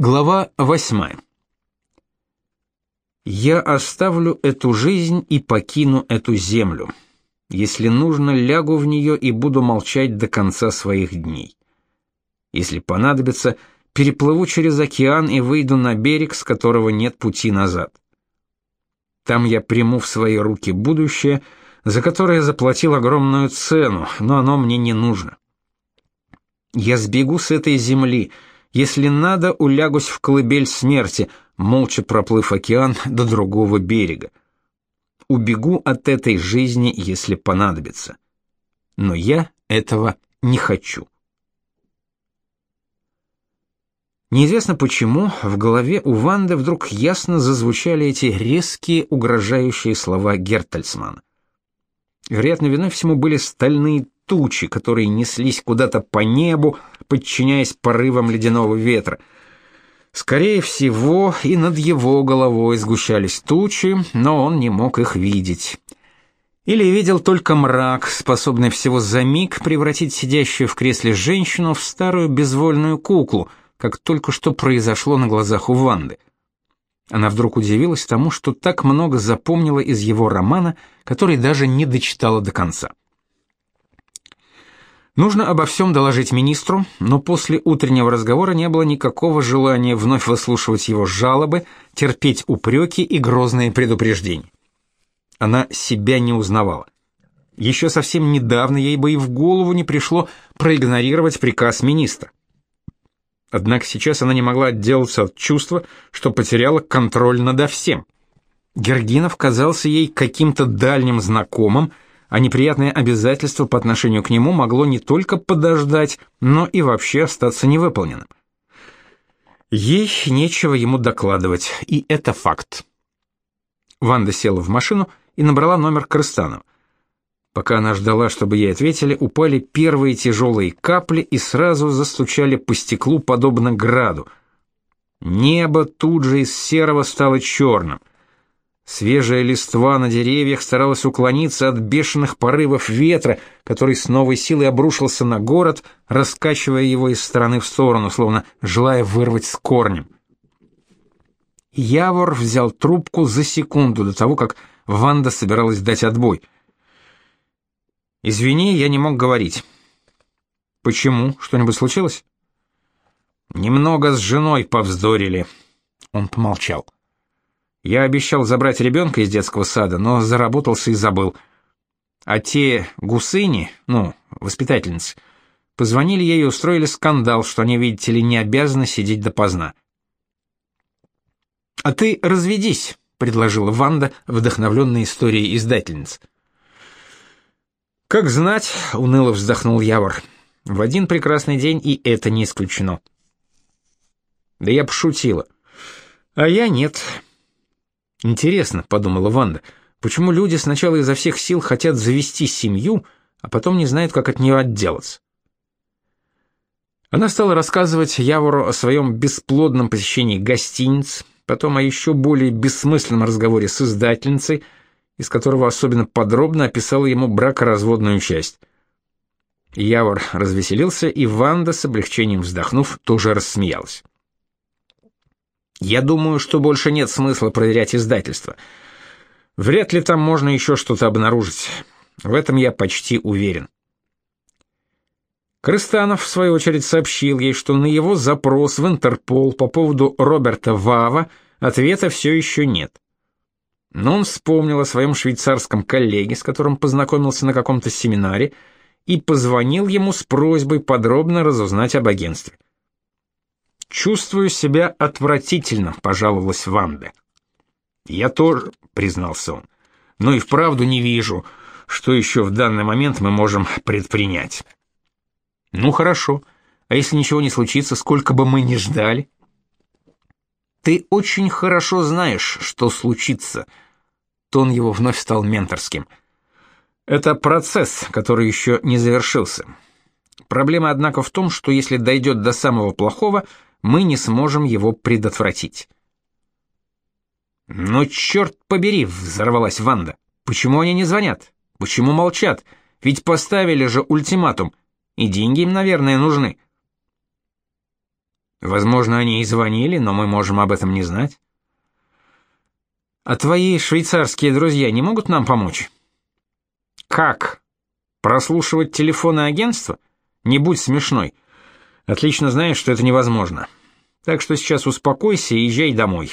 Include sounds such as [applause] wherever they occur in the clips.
Глава 8. Я оставлю эту жизнь и покину эту землю. Если нужно, лягу в нее и буду молчать до конца своих дней. Если понадобится, переплыву через океан и выйду на берег, с которого нет пути назад. Там я приму в свои руки будущее, за которое заплатил огромную цену, но оно мне не нужно. Я сбегу с этой земли — если надо, улягусь в колыбель смерти, молча проплыв океан [laughs] до другого берега. Убегу от этой жизни, если понадобится. Но я этого не хочу. Неизвестно почему, в голове у Ванды вдруг ясно зазвучали эти резкие, угрожающие слова Гертельсмана. Вероятно, виной всему были стальные тучи, которые неслись куда-то по небу, подчиняясь порывам ледяного ветра. Скорее всего, и над его головой сгущались тучи, но он не мог их видеть. Или видел только мрак, способный всего за миг превратить сидящую в кресле женщину в старую безвольную куклу, как только что произошло на глазах у Ванды. Она вдруг удивилась тому, что так много запомнила из его романа, который даже не дочитала до конца. Нужно обо всем доложить министру, но после утреннего разговора не было никакого желания вновь выслушивать его жалобы, терпеть упреки и грозные предупреждения. Она себя не узнавала. Еще совсем недавно ей бы и в голову не пришло проигнорировать приказ министра. Однако сейчас она не могла отделаться от чувства, что потеряла контроль над всем. Гергинов казался ей каким-то дальним знакомым, а неприятное обязательство по отношению к нему могло не только подождать, но и вообще остаться невыполненным. Ей нечего ему докладывать, и это факт. Ванда села в машину и набрала номер Крыстанова. Пока она ждала, чтобы ей ответили, упали первые тяжелые капли и сразу застучали по стеклу подобно граду. Небо тут же из серого стало черным. Свежая листва на деревьях старалась уклониться от бешеных порывов ветра, который с новой силой обрушился на город, раскачивая его из стороны в сторону, словно желая вырвать с корнем. Явор взял трубку за секунду до того, как Ванда собиралась дать отбой. «Извини, я не мог говорить». «Почему? Что-нибудь случилось?» «Немного с женой повздорили». Он помолчал. Я обещал забрать ребенка из детского сада, но заработался и забыл. А те гусыни, ну, воспитательницы, позвонили ей и устроили скандал, что они, видите ли, не обязаны сидеть допоздна. «А ты разведись», — предложила Ванда, вдохновленная историей издательниц. «Как знать», — уныло вздохнул Явор, — «в один прекрасный день и это не исключено». «Да я пошутила». «А я нет». Интересно, подумала Ванда, почему люди сначала изо всех сил хотят завести семью, а потом не знают, как от нее отделаться. Она стала рассказывать Явору о своем бесплодном посещении гостиниц, потом о еще более бессмысленном разговоре с издательницей, из которого особенно подробно описала ему бракоразводную часть. Явор развеселился, и Ванда, с облегчением вздохнув, тоже рассмеялась. Я думаю, что больше нет смысла проверять издательство. Вряд ли там можно еще что-то обнаружить. В этом я почти уверен. Крыстанов, в свою очередь, сообщил ей, что на его запрос в Интерпол по поводу Роберта Вава ответа все еще нет. Но он вспомнил о своем швейцарском коллеге, с которым познакомился на каком-то семинаре, и позвонил ему с просьбой подробно разузнать об агентстве. Чувствую себя отвратительно, пожаловалась Ванда. Я тоже, признался он. Но и вправду не вижу, что еще в данный момент мы можем предпринять. Ну хорошо. А если ничего не случится, сколько бы мы ни ждали? Ты очень хорошо знаешь, что случится. Тон его вновь стал менторским. Это процесс, который еще не завершился. Проблема однако в том, что если дойдет до самого плохого, мы не сможем его предотвратить. «Но черт побери!» — взорвалась Ванда. «Почему они не звонят? Почему молчат? Ведь поставили же ультиматум, и деньги им, наверное, нужны». Возможно, они и звонили, но мы можем об этом не знать. А твои швейцарские друзья не могут нам помочь? Как? Прослушивать телефоны агентства? Не будь смешной. Отлично знаешь, что это невозможно. Так что сейчас успокойся и езжай домой.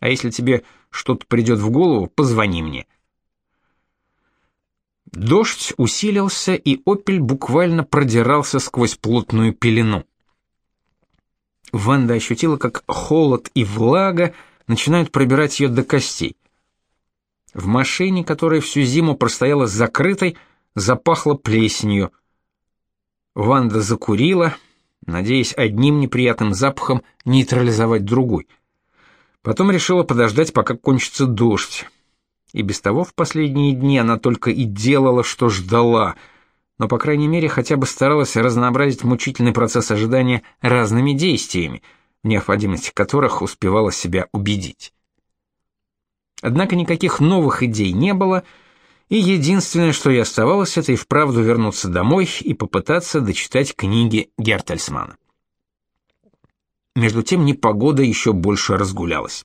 А если тебе что-то придет в голову, позвони мне. Дождь усилился, и Опель буквально продирался сквозь плотную пелену. Ванда ощутила, как холод и влага начинают пробирать ее до костей. В машине, которая всю зиму простояла закрытой, запахло плесенью. Ванда закурила, надеясь одним неприятным запахом нейтрализовать другой. Потом решила подождать, пока кончится дождь. И без того в последние дни она только и делала, что ждала, но, по крайней мере, хотя бы старалась разнообразить мучительный процесс ожидания разными действиями, в необходимости которых успевала себя убедить. Однако никаких новых идей не было, и единственное, что ей оставалось, это и вправду вернуться домой и попытаться дочитать книги Гертельсмана. Между тем непогода еще больше разгулялась.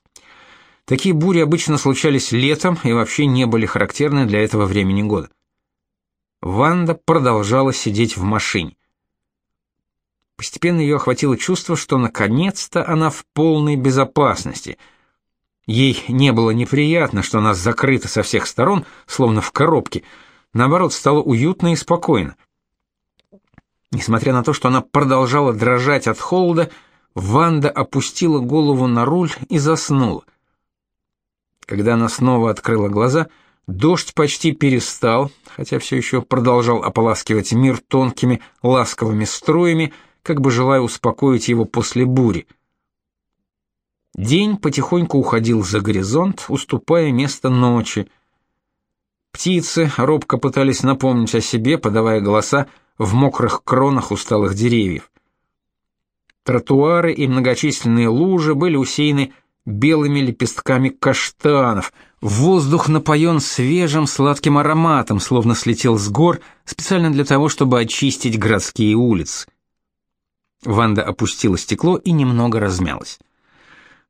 Такие бури обычно случались летом и вообще не были характерны для этого времени года. Ванда продолжала сидеть в машине. Постепенно ее охватило чувство, что наконец-то она в полной безопасности — Ей не было неприятно, что она закрыта со всех сторон, словно в коробке. Наоборот, стало уютно и спокойно. Несмотря на то, что она продолжала дрожать от холода, Ванда опустила голову на руль и заснула. Когда она снова открыла глаза, дождь почти перестал, хотя все еще продолжал ополаскивать мир тонкими ласковыми струями, как бы желая успокоить его после бури. День потихоньку уходил за горизонт, уступая место ночи. Птицы робко пытались напомнить о себе, подавая голоса в мокрых кронах усталых деревьев. Тротуары и многочисленные лужи были усеяны белыми лепестками каштанов. Воздух напоен свежим сладким ароматом, словно слетел с гор специально для того, чтобы очистить городские улицы. Ванда опустила стекло и немного размялась.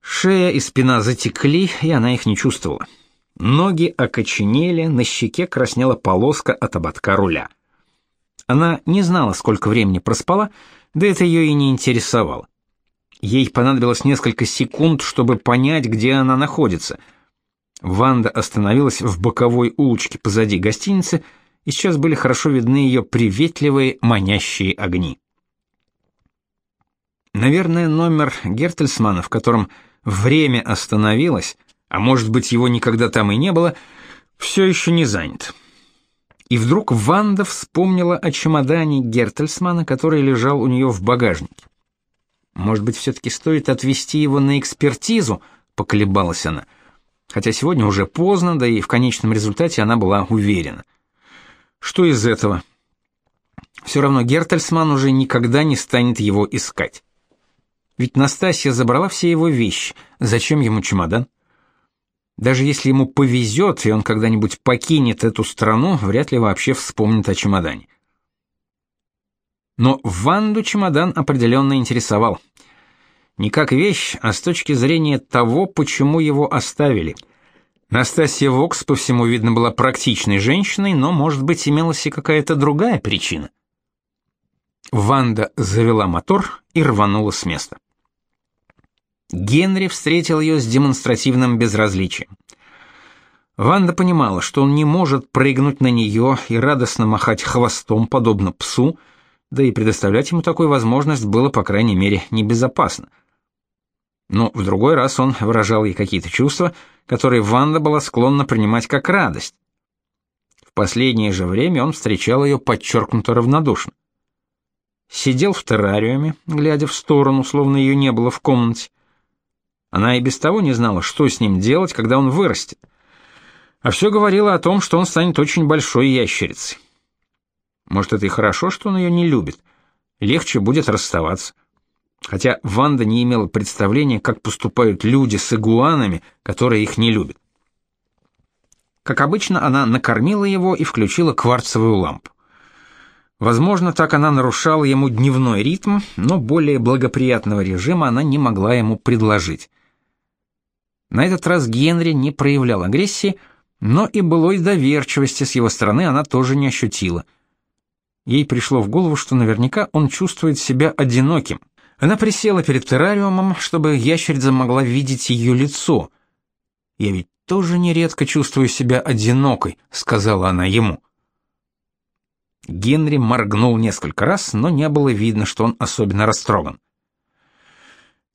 Шея и спина затекли, и она их не чувствовала. Ноги окоченели, на щеке краснела полоска от ободка руля. Она не знала, сколько времени проспала, да это ее и не интересовало. Ей понадобилось несколько секунд, чтобы понять, где она находится. Ванда остановилась в боковой улочке позади гостиницы, и сейчас были хорошо видны ее приветливые, манящие огни. Наверное, номер Гертельсмана, в котором время остановилось, а может быть его никогда там и не было, все еще не занят. И вдруг Ванда вспомнила о чемодане Гертельсмана, который лежал у нее в багажнике. Может быть, все-таки стоит отвезти его на экспертизу, поколебалась она. Хотя сегодня уже поздно, да и в конечном результате она была уверена. Что из этого? Все равно Гертельсман уже никогда не станет его искать. Ведь Настасья забрала все его вещи. Зачем ему чемодан? Даже если ему повезет, и он когда-нибудь покинет эту страну, вряд ли вообще вспомнит о чемодане. Но Ванду чемодан определенно интересовал. Не как вещь, а с точки зрения того, почему его оставили. Настасья Вокс, по всему видно, была практичной женщиной, но, может быть, имелась и какая-то другая причина. Ванда завела мотор и рванула с места. Генри встретил ее с демонстративным безразличием. Ванда понимала, что он не может прыгнуть на нее и радостно махать хвостом, подобно псу, да и предоставлять ему такую возможность было, по крайней мере, небезопасно. Но в другой раз он выражал ей какие-то чувства, которые Ванда была склонна принимать как радость. В последнее же время он встречал ее подчеркнуто равнодушно. Сидел в террариуме, глядя в сторону, словно ее не было в комнате, она и без того не знала, что с ним делать, когда он вырастет. А все говорило о том, что он станет очень большой ящерицей. Может, это и хорошо, что он ее не любит. Легче будет расставаться. Хотя Ванда не имела представления, как поступают люди с игуанами, которые их не любят. Как обычно, она накормила его и включила кварцевую лампу. Возможно, так она нарушала ему дневной ритм, но более благоприятного режима она не могла ему предложить. На этот раз Генри не проявлял агрессии, но и былой доверчивости с его стороны она тоже не ощутила. Ей пришло в голову, что наверняка он чувствует себя одиноким. Она присела перед террариумом, чтобы ящерица могла видеть ее лицо. «Я ведь тоже нередко чувствую себя одинокой», — сказала она ему. Генри моргнул несколько раз, но не было видно, что он особенно растроган.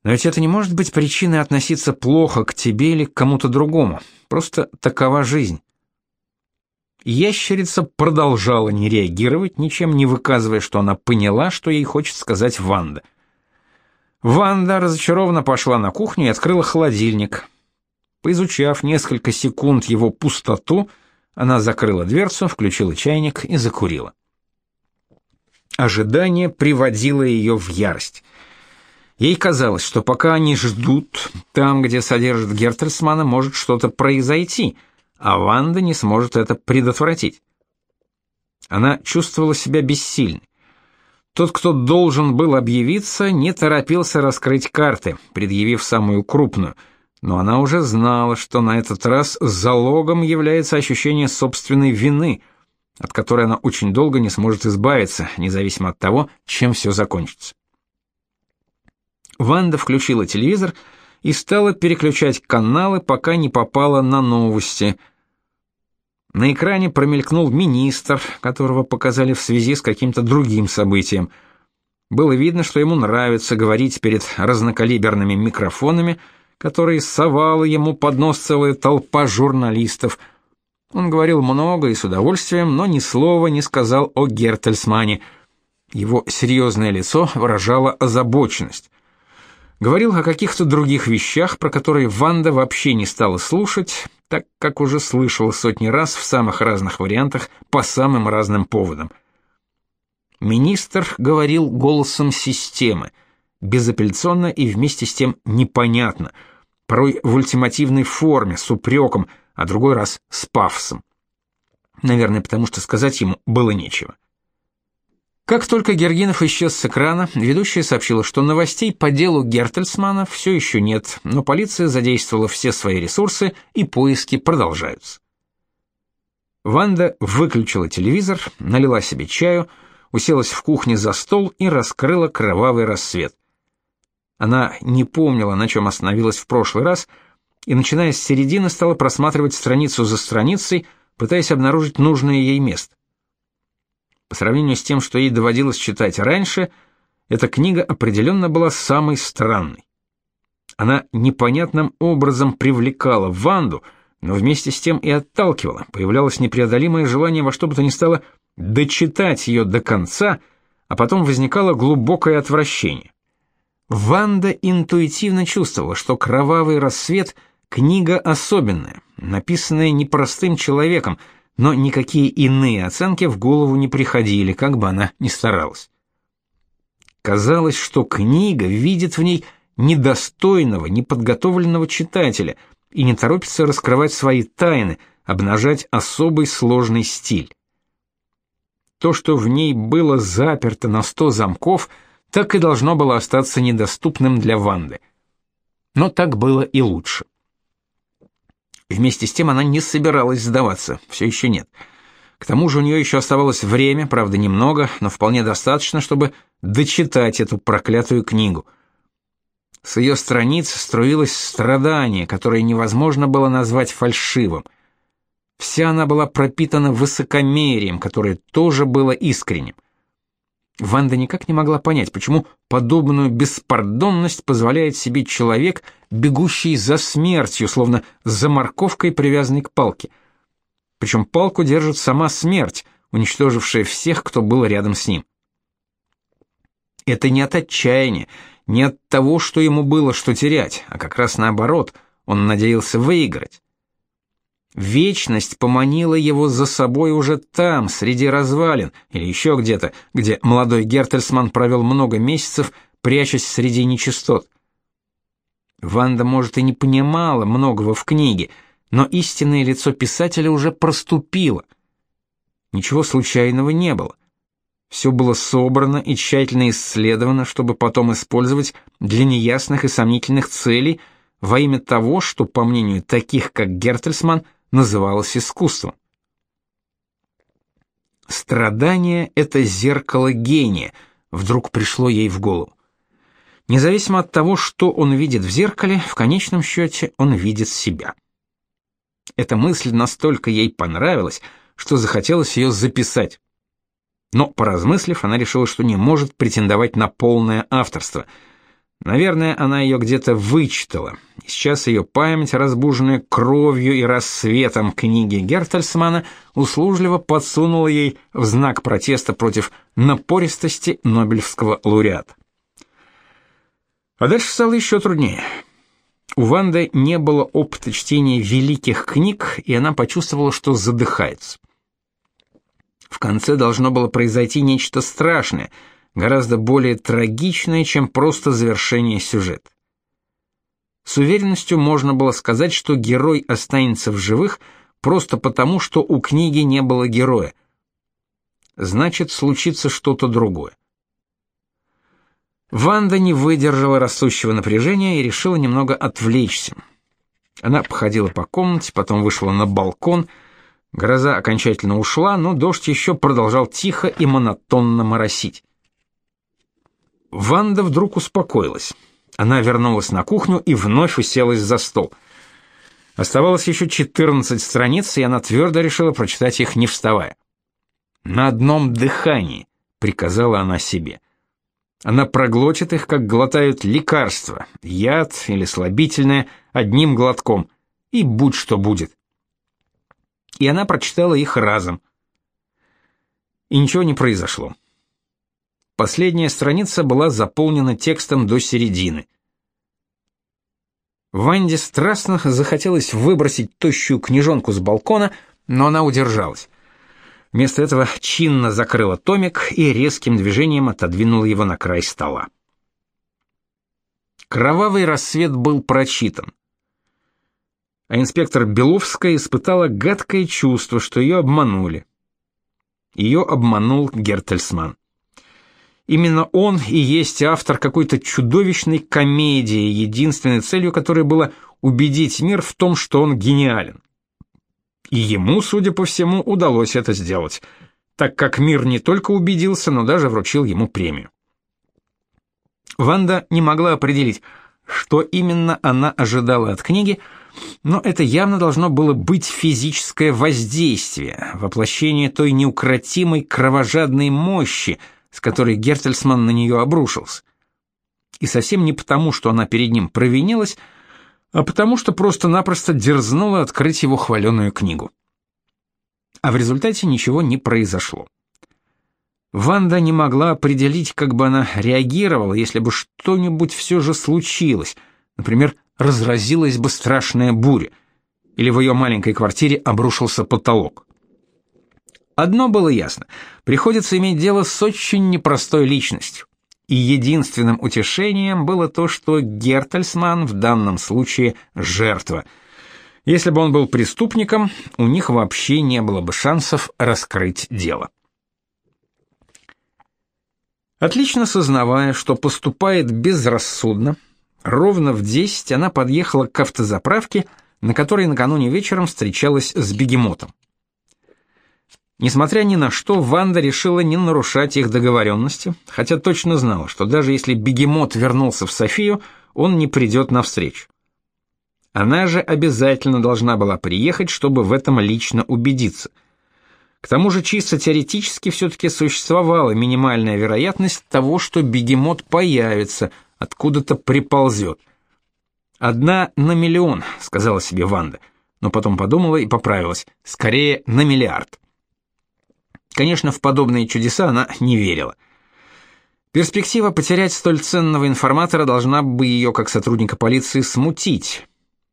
Но ведь это не может быть причиной относиться плохо к тебе или к кому-то другому. Просто такова жизнь. Ящерица продолжала не реагировать, ничем не выказывая, что она поняла, что ей хочет сказать Ванда. Ванда разочарованно пошла на кухню и открыла холодильник. Поизучав несколько секунд его пустоту, она закрыла дверцу, включила чайник и закурила. Ожидание приводило ее в ярость. Ей казалось, что пока они ждут, там, где содержат Гертельсмана, может что-то произойти, а Ванда не сможет это предотвратить. Она чувствовала себя бессильной. Тот, кто должен был объявиться, не торопился раскрыть карты, предъявив самую крупную, но она уже знала, что на этот раз залогом является ощущение собственной вины – от которой она очень долго не сможет избавиться, независимо от того, чем все закончится. Ванда включила телевизор и стала переключать каналы, пока не попала на новости. На экране промелькнул министр, которого показали в связи с каким-то другим событием. Было видно, что ему нравится говорить перед разнокалиберными микрофонами, которые совала ему под нос целая толпа журналистов – он говорил много и с удовольствием, но ни слова не сказал о Гертельсмане. Его серьезное лицо выражало озабоченность. Говорил о каких-то других вещах, про которые Ванда вообще не стала слушать, так как уже слышала сотни раз в самых разных вариантах по самым разным поводам. Министр говорил голосом системы, безапелляционно и вместе с тем непонятно, порой в ультимативной форме, с упреком – а другой раз с пафосом. Наверное, потому что сказать ему было нечего. Как только Гергинов исчез с экрана, ведущая сообщила, что новостей по делу Гертельсмана все еще нет, но полиция задействовала все свои ресурсы и поиски продолжаются. Ванда выключила телевизор, налила себе чаю, уселась в кухне за стол и раскрыла кровавый рассвет. Она не помнила, на чем остановилась в прошлый раз, и, начиная с середины, стала просматривать страницу за страницей, пытаясь обнаружить нужное ей место. По сравнению с тем, что ей доводилось читать раньше, эта книга определенно была самой странной. Она непонятным образом привлекала Ванду, но вместе с тем и отталкивала. Появлялось непреодолимое желание во что бы то ни стало дочитать ее до конца, а потом возникало глубокое отвращение. Ванда интуитивно чувствовала, что кровавый рассвет Книга особенная, написанная непростым человеком, но никакие иные оценки в голову не приходили, как бы она ни старалась. Казалось, что книга видит в ней недостойного, неподготовленного читателя и не торопится раскрывать свои тайны, обнажать особый сложный стиль. То, что в ней было заперто на сто замков, так и должно было остаться недоступным для Ванды. Но так было и лучше. Вместе с тем она не собиралась сдаваться, все еще нет. К тому же у нее еще оставалось время, правда немного, но вполне достаточно, чтобы дочитать эту проклятую книгу. С ее страниц струилось страдание, которое невозможно было назвать фальшивым. Вся она была пропитана высокомерием, которое тоже было искренним. Ванда никак не могла понять, почему подобную беспардонность позволяет себе человек, бегущий за смертью, словно за морковкой, привязанный к палке. Причем палку держит сама смерть, уничтожившая всех, кто был рядом с ним. Это не от отчаяния, не от того, что ему было что терять, а как раз наоборот, он надеялся выиграть. Вечность поманила его за собой уже там, среди развалин, или еще где-то, где молодой Гертельсман провел много месяцев, прячась среди нечистот. Ванда, может, и не понимала многого в книге, но истинное лицо писателя уже проступило. Ничего случайного не было. Все было собрано и тщательно исследовано, чтобы потом использовать для неясных и сомнительных целей во имя того, что, по мнению таких, как Гертельсман, называлось искусством. Страдание — это зеркало гения, вдруг пришло ей в голову. Независимо от того, что он видит в зеркале, в конечном счете он видит себя. Эта мысль настолько ей понравилась, что захотелось ее записать. Но, поразмыслив, она решила, что не может претендовать на полное авторство. Наверное, она ее где-то вычитала. И сейчас ее память, разбуженная кровью и рассветом книги Гертельсмана, услужливо подсунула ей в знак протеста против напористости Нобелевского лауреата. А дальше стало еще труднее. У Ванды не было опыта чтения великих книг, и она почувствовала, что задыхается. В конце должно было произойти нечто страшное, гораздо более трагичное, чем просто завершение сюжета. С уверенностью можно было сказать, что герой останется в живых просто потому, что у книги не было героя. Значит, случится что-то другое. Ванда не выдержала растущего напряжения и решила немного отвлечься. Она походила по комнате, потом вышла на балкон. Гроза окончательно ушла, но дождь еще продолжал тихо и монотонно моросить. Ванда вдруг успокоилась. Она вернулась на кухню и вновь уселась за стол. Оставалось еще 14 страниц, и она твердо решила прочитать их не вставая. «На одном дыхании», — приказала она себе. Она проглотит их, как глотают лекарства, яд или слабительное, одним глотком, и будь что будет. И она прочитала их разом. И ничего не произошло. Последняя страница была заполнена текстом до середины. Ванде страстно захотелось выбросить тощую книжонку с балкона, но она удержалась. Вместо этого чинно закрыла томик и резким движением отодвинула его на край стола. Кровавый рассвет был прочитан. А инспектор Беловская испытала гадкое чувство, что ее обманули. Ее обманул Гертельсман. Именно он и есть автор какой-то чудовищной комедии, единственной целью которой было убедить мир в том, что он гениален. И ему, судя по всему, удалось это сделать, так как мир не только убедился, но даже вручил ему премию. Ванда не могла определить, что именно она ожидала от книги, но это явно должно было быть физическое воздействие, воплощение той неукротимой кровожадной мощи, с которой Гертельсман на нее обрушился. И совсем не потому, что она перед ним провинилась, а потому что просто-напросто дерзнула открыть его хваленую книгу. А в результате ничего не произошло. Ванда не могла определить, как бы она реагировала, если бы что-нибудь все же случилось, например, разразилась бы страшная буря, или в ее маленькой квартире обрушился потолок. Одно было ясно — приходится иметь дело с очень непростой личностью и единственным утешением было то, что Гертельсман в данном случае жертва. Если бы он был преступником, у них вообще не было бы шансов раскрыть дело. Отлично сознавая, что поступает безрассудно, ровно в 10 она подъехала к автозаправке, на которой накануне вечером встречалась с бегемотом. Несмотря ни на что, Ванда решила не нарушать их договоренности, хотя точно знала, что даже если бегемот вернулся в Софию, он не придет на встречу. Она же обязательно должна была приехать, чтобы в этом лично убедиться. К тому же чисто теоретически все-таки существовала минимальная вероятность того, что бегемот появится, откуда-то приползет. «Одна на миллион», — сказала себе Ванда, но потом подумала и поправилась, «скорее на миллиард». Конечно, в подобные чудеса она не верила. Перспектива потерять столь ценного информатора должна бы ее, как сотрудника полиции, смутить.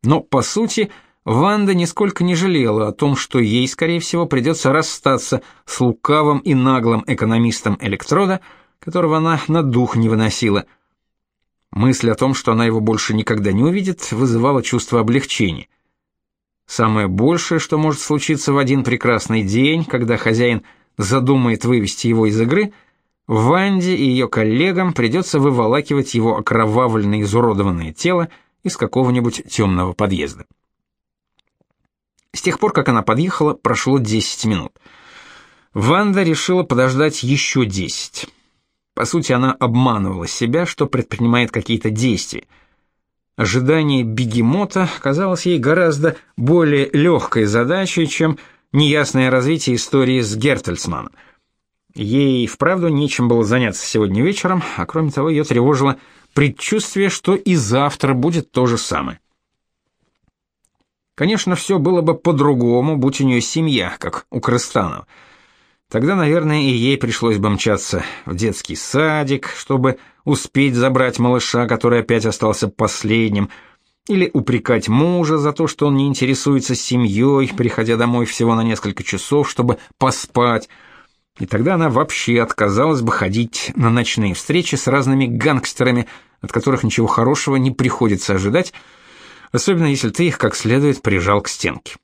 Но, по сути, Ванда нисколько не жалела о том, что ей, скорее всего, придется расстаться с лукавым и наглым экономистом электрода, которого она на дух не выносила. Мысль о том, что она его больше никогда не увидит, вызывала чувство облегчения. Самое большее, что может случиться в один прекрасный день, когда хозяин задумает вывести его из игры, Ванде и ее коллегам придется выволакивать его окровавленное изуродованное тело из какого-нибудь темного подъезда. С тех пор, как она подъехала, прошло 10 минут. Ванда решила подождать еще 10. По сути, она обманывала себя, что предпринимает какие-то действия. Ожидание бегемота казалось ей гораздо более легкой задачей, чем неясное развитие истории с Гертельсманом. Ей вправду нечем было заняться сегодня вечером, а кроме того, ее тревожило предчувствие, что и завтра будет то же самое. Конечно, все было бы по-другому, будь у нее семья, как у Крыстанова. Тогда, наверное, и ей пришлось бы мчаться в детский садик, чтобы успеть забрать малыша, который опять остался последним, или упрекать мужа за то, что он не интересуется семьей, приходя домой всего на несколько часов, чтобы поспать. И тогда она вообще отказалась бы ходить на ночные встречи с разными гангстерами, от которых ничего хорошего не приходится ожидать, особенно если ты их как следует прижал к стенке.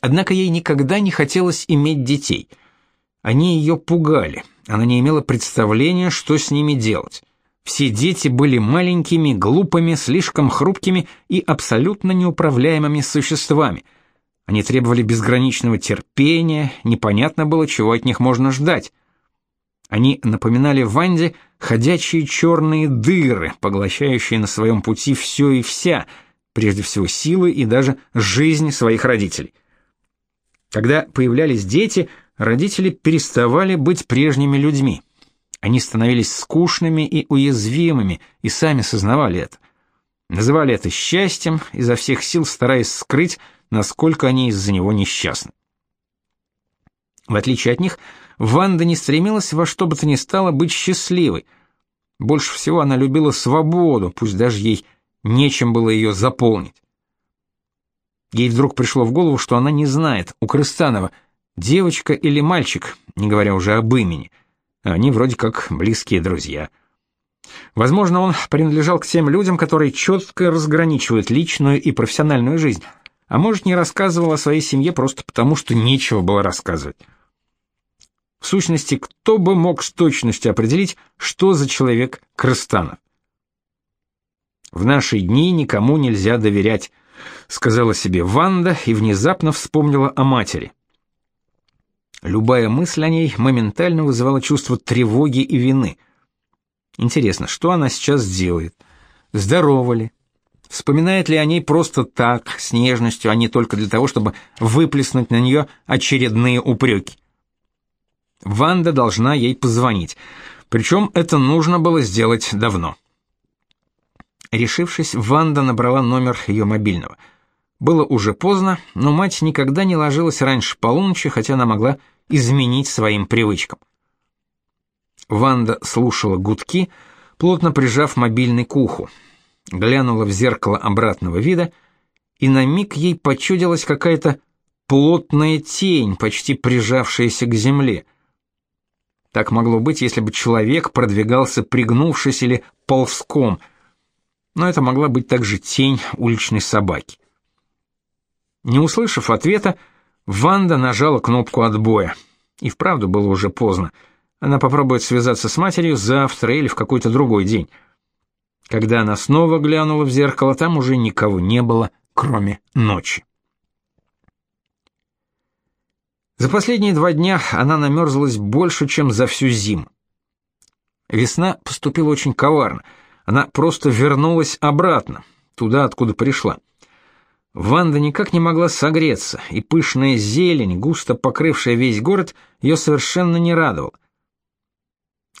Однако ей никогда не хотелось иметь детей. Они ее пугали. Она не имела представления, что с ними делать. Все дети были маленькими, глупыми, слишком хрупкими и абсолютно неуправляемыми существами. Они требовали безграничного терпения, непонятно было, чего от них можно ждать. Они напоминали Ванде ходячие черные дыры, поглощающие на своем пути все и вся, прежде всего силы и даже жизнь своих родителей. Когда появлялись дети, родители переставали быть прежними людьми. Они становились скучными и уязвимыми и сами сознавали это. Называли это счастьем, изо всех сил стараясь скрыть, насколько они из-за него несчастны. В отличие от них, Ванда не стремилась во что бы то ни стало быть счастливой. Больше всего она любила свободу, пусть даже ей нечем было ее заполнить. Ей вдруг пришло в голову, что она не знает, у Крыстанова девочка или мальчик, не говоря уже об имени. Они вроде как близкие друзья. Возможно, он принадлежал к тем людям, которые четко разграничивают личную и профессиональную жизнь, а может, не рассказывал о своей семье просто потому, что нечего было рассказывать. В сущности, кто бы мог с точностью определить, что за человек Крыстанов? В наши дни никому нельзя доверять, сказала себе Ванда и внезапно вспомнила о матери. Любая мысль о ней моментально вызывала чувство тревоги и вины. Интересно, что она сейчас делает? Здорова ли? Вспоминает ли о ней просто так, с нежностью, а не только для того, чтобы выплеснуть на нее очередные упреки? Ванда должна ей позвонить. Причем это нужно было сделать давно. Решившись, Ванда набрала номер ее мобильного. Было уже поздно, но мать никогда не ложилась раньше полуночи, хотя она могла изменить своим привычкам. Ванда слушала гудки, плотно прижав мобильный к уху. Глянула в зеркало обратного вида, и на миг ей почудилась какая-то плотная тень, почти прижавшаяся к земле. Так могло быть, если бы человек продвигался пригнувшись или ползком — но это могла быть также тень уличной собаки. Не услышав ответа, Ванда нажала кнопку отбоя. И вправду было уже поздно. Она попробует связаться с матерью завтра или в какой-то другой день. Когда она снова глянула в зеркало, там уже никого не было, кроме ночи. За последние два дня она намерзлась больше, чем за всю зиму. Весна поступила очень коварно — она просто вернулась обратно, туда, откуда пришла. Ванда никак не могла согреться, и пышная зелень, густо покрывшая весь город, ее совершенно не радовала.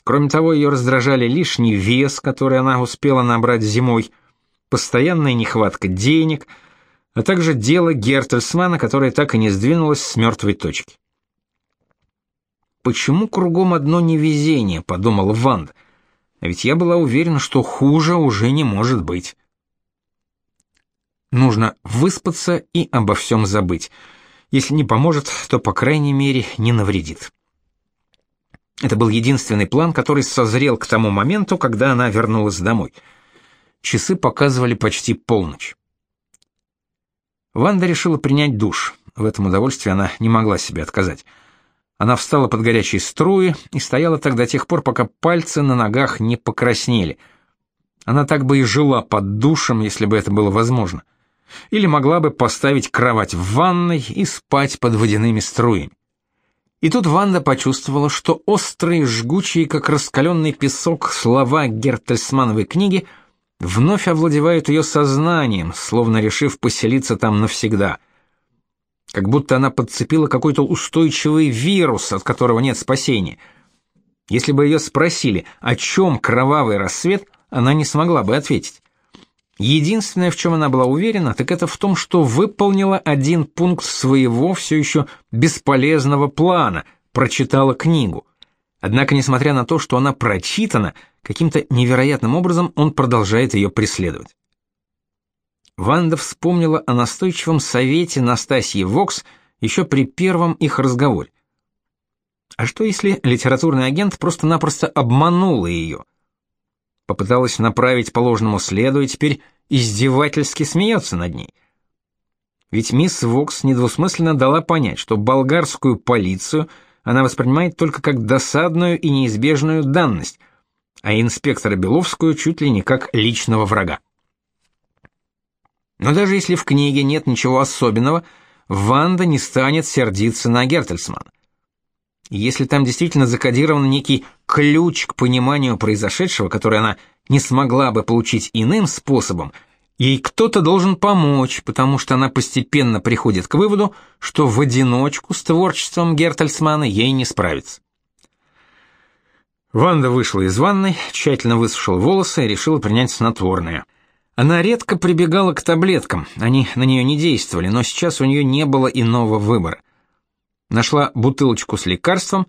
Кроме того, ее раздражали лишний вес, который она успела набрать зимой, постоянная нехватка денег, а также дело Гертельсмана, которое так и не сдвинулось с мертвой точки. «Почему кругом одно невезение?» — подумала Ванда. А ведь я была уверена, что хуже уже не может быть. Нужно выспаться и обо всем забыть. Если не поможет, то, по крайней мере, не навредит. Это был единственный план, который созрел к тому моменту, когда она вернулась домой. Часы показывали почти полночь. Ванда решила принять душ. В этом удовольствии она не могла себе отказать. Она встала под горячие струи и стояла так до тех пор, пока пальцы на ногах не покраснели. Она так бы и жила под душем, если бы это было возможно. Или могла бы поставить кровать в ванной и спать под водяными струями. И тут Ванда почувствовала, что острые, жгучие, как раскаленный песок, слова Гертельсмановой книги вновь овладевают ее сознанием, словно решив поселиться там навсегда. Как будто она подцепила какой-то устойчивый вирус, от которого нет спасения. Если бы ее спросили, о чем кровавый рассвет, она не смогла бы ответить. Единственное, в чем она была уверена, так это в том, что выполнила один пункт своего все еще бесполезного плана, прочитала книгу. Однако, несмотря на то, что она прочитана, каким-то невероятным образом он продолжает ее преследовать. Ванда вспомнила о настойчивом совете Настасьи Вокс еще при первом их разговоре. А что если литературный агент просто-напросто обманула ее? Попыталась направить по ложному следу и теперь издевательски смеется над ней. Ведь мисс Вокс недвусмысленно дала понять, что болгарскую полицию она воспринимает только как досадную и неизбежную данность, а инспектора Беловскую чуть ли не как личного врага. Но даже если в книге нет ничего особенного, Ванда не станет сердиться на Гертельсмана. Если там действительно закодирован некий ключ к пониманию произошедшего, который она не смогла бы получить иным способом, ей кто-то должен помочь, потому что она постепенно приходит к выводу, что в одиночку с творчеством Гертельсмана ей не справиться. Ванда вышла из ванной, тщательно высушила волосы и решила принять снотворное. Она редко прибегала к таблеткам, они на нее не действовали, но сейчас у нее не было иного выбора нашла бутылочку с лекарством,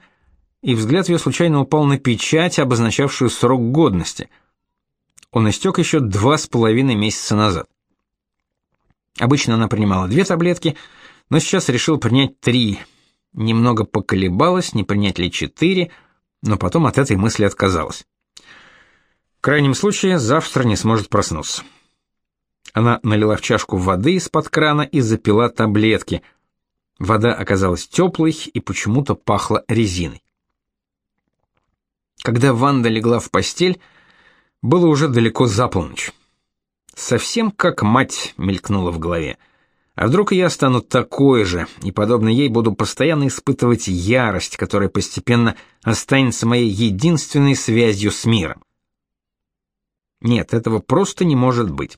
и взгляд ее случайно упал на печать, обозначавшую срок годности. Он истек еще два с половиной месяца назад. Обычно она принимала две таблетки, но сейчас решил принять три. Немного поколебалась, не принять ли четыре, но потом от этой мысли отказалась. В крайнем случае, завтра не сможет проснуться. Она налила в чашку воды из-под крана и запила таблетки – Вода оказалась теплой и почему-то пахла резиной. Когда Ванда легла в постель, было уже далеко за полночь. Совсем как мать мелькнула в голове. А вдруг я стану такой же, и подобно ей буду постоянно испытывать ярость, которая постепенно останется моей единственной связью с миром. Нет, этого просто не может быть.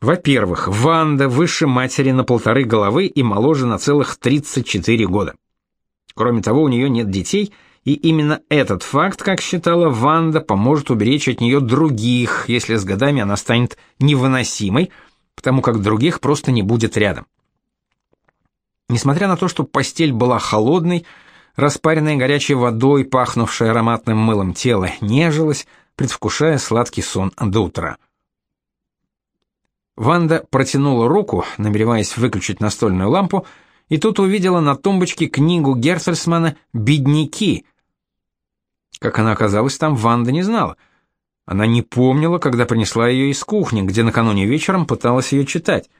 Во-первых, Ванда выше матери на полторы головы и моложе на целых 34 года. Кроме того, у нее нет детей, и именно этот факт, как считала Ванда, поможет уберечь от нее других, если с годами она станет невыносимой, потому как других просто не будет рядом. Несмотря на то, что постель была холодной, распаренная горячей водой, пахнувшая ароматным мылом тело, нежилось, предвкушая сладкий сон до утра. Ванда протянула руку, намереваясь выключить настольную лампу, и тут увидела на тумбочке книгу Герцельсмана «Бедняки». Как она оказалась там, Ванда не знала. Она не помнила, когда принесла ее из кухни, где накануне вечером пыталась ее читать.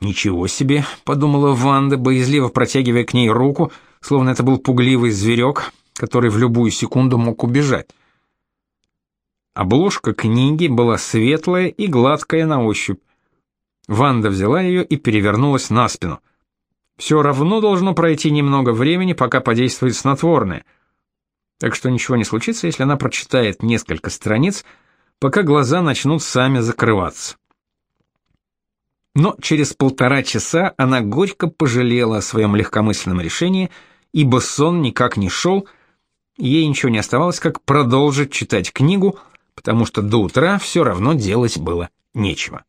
«Ничего себе», — подумала Ванда, боязливо протягивая к ней руку, словно это был пугливый зверек, который в любую секунду мог убежать. Обложка книги была светлая и гладкая на ощупь. Ванда взяла ее и перевернулась на спину. Все равно должно пройти немного времени, пока подействует снотворное. Так что ничего не случится, если она прочитает несколько страниц, пока глаза начнут сами закрываться. Но через полтора часа она горько пожалела о своем легкомысленном решении, ибо сон никак не шел, ей ничего не оставалось, как продолжить читать книгу — потому что до утра все равно делать было нечего.